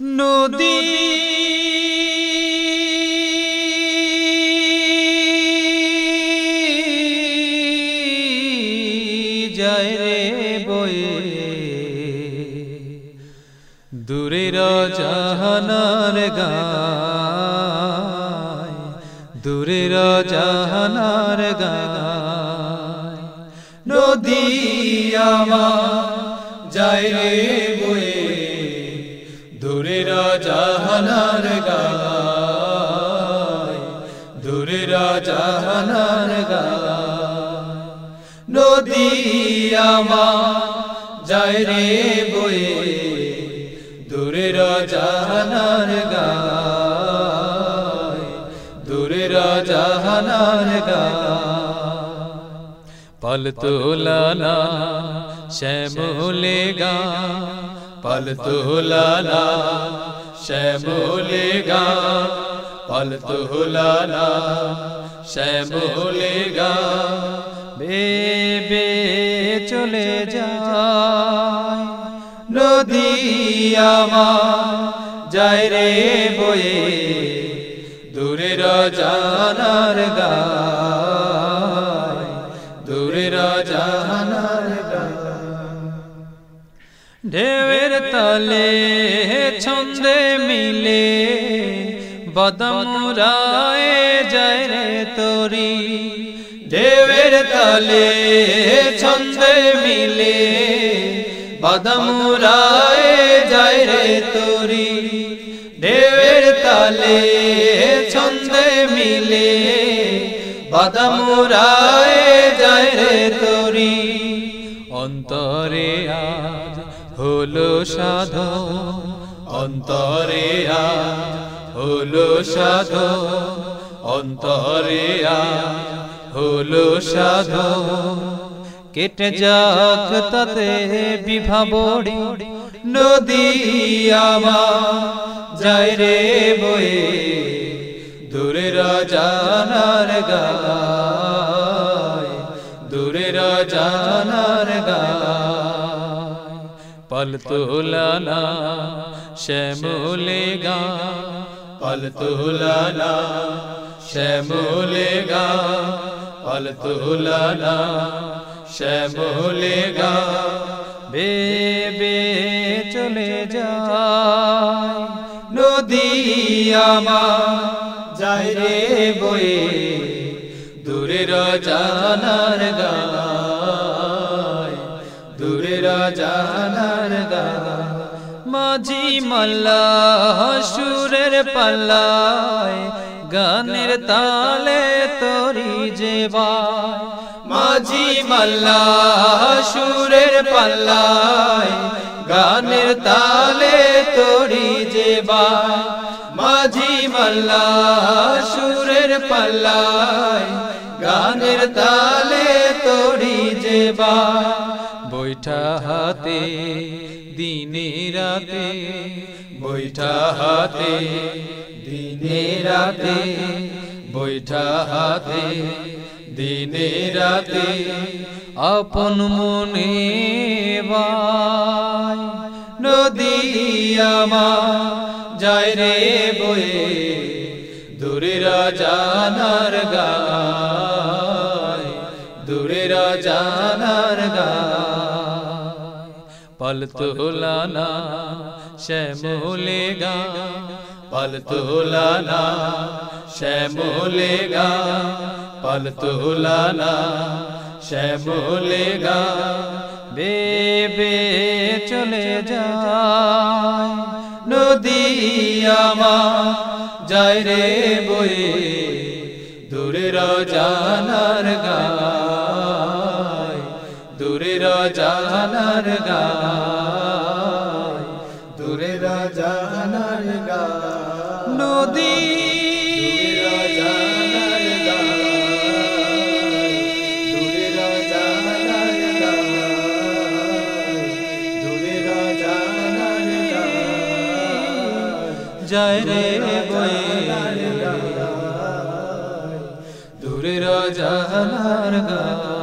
নদী। যায় রে বয়ে। দূরের জাহানার গায়। দূরের জাহানার গায়। নদী আমার যায় রে জাহানার গায় দূরের জাহানার গায়। নদী আমার যায় রে বয়ে দূরের জাহানার গায় দূরের জাহানার গায়। পল তোলানা শ্যামলে গা, পল তোলানা শ্যামলে গা পল তোলানা। শ্যামলে গা বেবে চলে যায়। নদী আমার যায় রে বয়ে দূরের জানার গায় দূরের জানার ঢেউয়ের তলে মিলে বদমুরায় যায় রে তোরি। ঢেউয়ের তলে ছন্দে মিলে বদমুরায় যায় রে তোরি। ঢেউয়ের তলে ছন্দে মিলে বদমুরায় যায় রে তোরি। অন্তরে আজ হলো সাধ অন্তরে আজ হলো সাধ অন্তরে আজ হলো সাধ কেটে যাক তাতে বিভা বড়ি নদী আমার যায় রে বয়ে দূরের জানার গায় দূরের জানার গায় পল তোলানা শ্যামলে গা পল তোলানা শ্যামলে গা পল তোলানা শ্যামলে গা বেবে চলে যায়। নদী আমার যায় রে বয়ে দূরের জানার গায় দূরের জানার মাঝি মাল্লা সুরের পাল্লায়, গানের তালে তরি যেবায় মাঝি মাল্লা সুরের পাল্লায়, গানের তালে তরি যেবায় মাঝি মাল্লা সুরের পাল্লায়, গানের তালে তরি যেবায় বৈঠা হাতে দিনে রাতে, বৈঠা হাতে, দিনে রাতে, বৈঠা হাতে, দিনে রাতে, আপন মনে নদী যায় রে বয়ে দূরের জানার গায় দূরের জানার গায় পল তোলানা শ্যামলে গা পল তোলানা শ্যামলে গা পল তোলানা শ্যামলে গা বেবে চলে যায়। নদী আমার যায় রে বয়ে। দূরের জানার দূরের জানার গায় দূরের জানার গায় নদী যায় রে বয়ে দূরের জাহানার গা